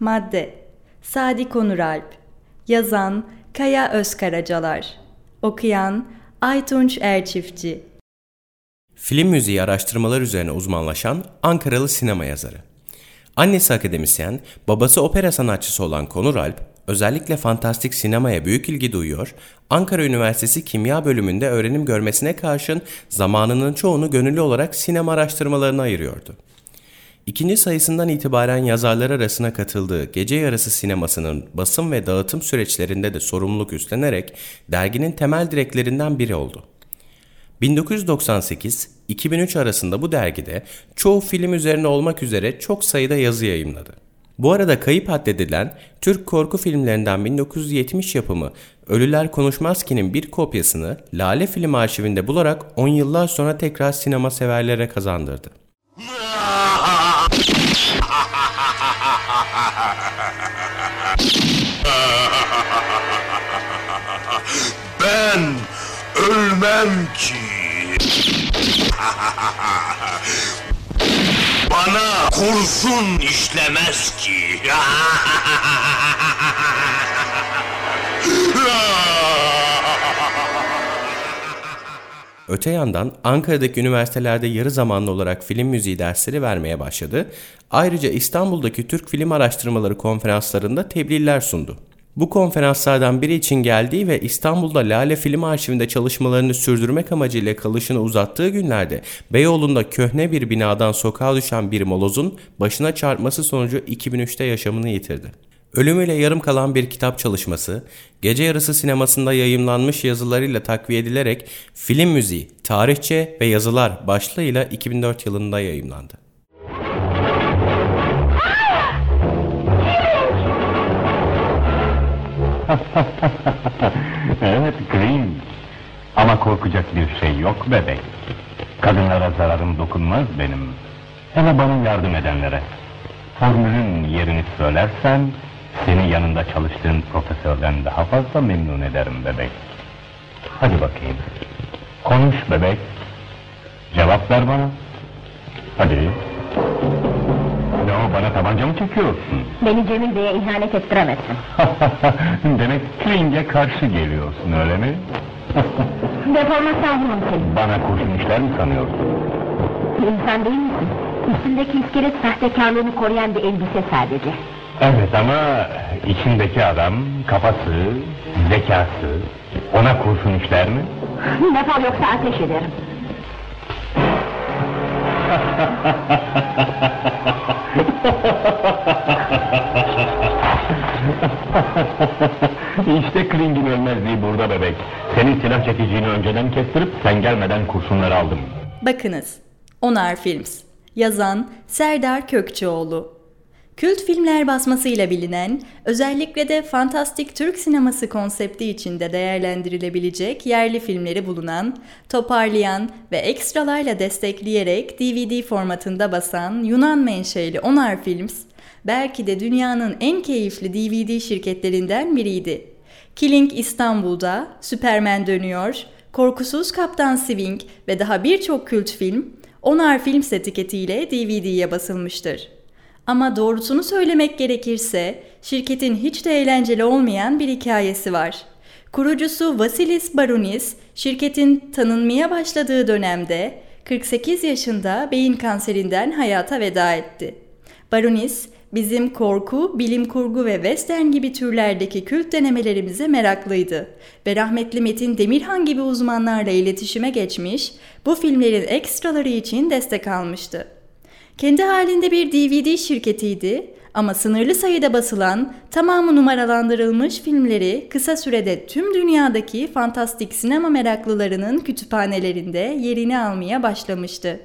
Madde Sadi Konuralp Yazan Kaya Özkaracalar Okuyan Aytunç Erçiftçi Film müziği araştırmalar üzerine uzmanlaşan Ankaralı sinema yazarı. Annesi akademisyen, babası opera sanatçısı olan Konur Alp, özellikle fantastik sinemaya büyük ilgi duyuyor, Ankara Üniversitesi Kimya bölümünde öğrenim görmesine karşın zamanının çoğunu gönüllü olarak sinema araştırmalarına ayırıyordu. İkinci sayısından itibaren yazarlar arasına katıldığı Gece Yarısı sinemasının basım ve dağıtım süreçlerinde de sorumluluk üstlenerek derginin temel direklerinden biri oldu. 1998-2003 arasında bu dergide çoğu film üzerine olmak üzere çok sayıda yazı yayımladı. Bu arada kayıp addedilen Türk korku filmlerinden 1970 yapımı Ölüler Konuşmaz ki'nin bir kopyasını Lale Film Arşivinde bularak 10 yıllar sonra tekrar sinema severlere kazandırdı. Ben ölmem ki. Bana kurşun işlemez ki. Öte yandan Ankara'daki üniversitelerde yarı zamanlı olarak film müziği dersleri vermeye başladı. Ayrıca İstanbul'daki Türk Film Araştırmaları konferanslarında tebliğler sundu. Bu konferanslardan biri için geldiği ve İstanbul'da Lale Film Arşivinde çalışmalarını sürdürmek amacıyla kalışını uzattığı günlerde Beyoğlu'nda köhne bir binadan sokağa düşen bir molozun başına çarpması sonucu 2003'te yaşamını yitirdi. Ölümüyle yarım kalan bir kitap çalışması, gece yarısı sinemasında yayımlanmış yazılarıyla takviye edilerek Film Müziği, Tarihçe ve Yazılar başlığıyla 2004 yılında yayımlandı. evet Green. Ama korkacak bir şey yok bebek. Kadınlara zararım dokunmaz benim. Hele bana yardım edenlere. Formülün yerini söylersen seni yanında çalıştığın profesörden daha fazla memnun ederim bebek. Hadi bakayım. Konuş bebek. Cevap ver bana. Hadi. Ne o bana tabanca mı çekiyorsun? Beni Cemil Bey'e ihanet ettiremezsin. Demek Kling'e karşı geliyorsun öyle mi? Deforma savunurum seni. Bana kurşun işler mi sanıyorsun? İnsan değil misin? Üstündeki iskelet sahtekarlığını koruyan bir elbise sadece. Evet ama içindeki adam, kafası, zekası ona kurşun işler mi? Defol yoksa ateş ederim. işte Kling'in ölmezliği burada bebek. Senin silah çekiciğini önceden kestirip sen gelmeden kurşunları aldım. Bakınız, Onar Films. Yazan Serdar Kökçeoğlu. Kült filmler basmasıyla bilinen, özellikle de fantastik Türk sineması konsepti içinde değerlendirilebilecek yerli filmleri bulunan, toparlayan ve ekstralarla destekleyerek DVD formatında basan Yunan menşeli Onar Films, belki de dünyanın en keyifli DVD şirketlerinden biriydi. Killing İstanbul'da, Superman Dönüyor, Korkusuz Kaptan Swing ve daha birçok kült film, Onar Films etiketiyle DVD'ye basılmıştır. Ama doğrusunu söylemek gerekirse şirketin hiç de eğlenceli olmayan bir hikayesi var. Kurucusu Vasilis Baronis, şirketin tanınmaya başladığı dönemde 48 yaşında beyin kanserinden hayata veda etti. Baronis, bizim korku, bilim kurgu ve western gibi türlerdeki kült denemelerimize meraklıydı ve rahmetli Metin Demirhan gibi uzmanlarla iletişime geçmiş, bu filmlerin ekstraları için destek almıştı. Kendi halinde bir DVD şirketiydi ama sınırlı sayıda basılan, tamamı numaralandırılmış filmleri kısa sürede tüm dünyadaki fantastik sinema meraklılarının kütüphanelerinde yerini almaya başlamıştı.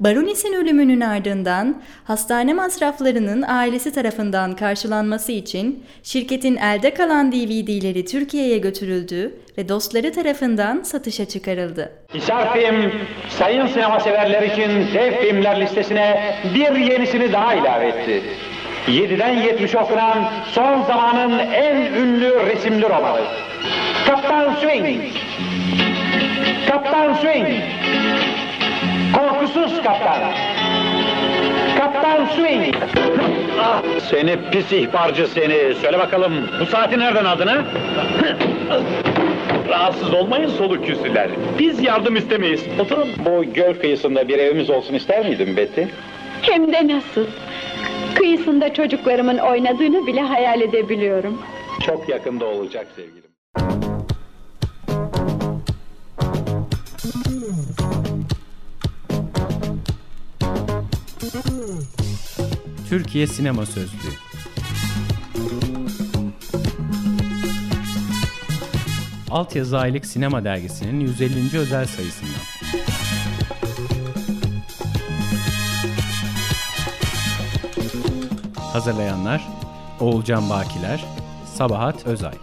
Baronis'in ölümünün ardından hastane masraflarının ailesi tarafından karşılanması için şirketin elde kalan DVD'leri Türkiye'ye götürüldü ve dostları tarafından satışa çıkarıldı. Hisar Film, sayın sinema severler için dev filmler listesine bir yenisini daha ilave etti. 7'den 70 okunan son zamanın en ünlü resimli romanı. Kaptan Swing. Kaptan Swing. Korkusuz kaptan. Kaptan Swing. Ah, seni pis ihbarcı seni. Söyle bakalım bu saati nereden aldın ha? Rahatsız olmayın soluk küsüler. Biz yardım istemeyiz. Oturun. Bu göl kıyısında bir evimiz olsun ister miydin Betty? Hem de nasıl? Kıyısında çocuklarımın oynadığını bile hayal edebiliyorum. Çok yakında olacak sevgilim. Türkiye Sinema Sözlüğü Altyazı Aylık Sinema Dergisi'nin 150. özel sayısından. Hazırlayanlar Oğulcan Bakiler, Sabahat Özay.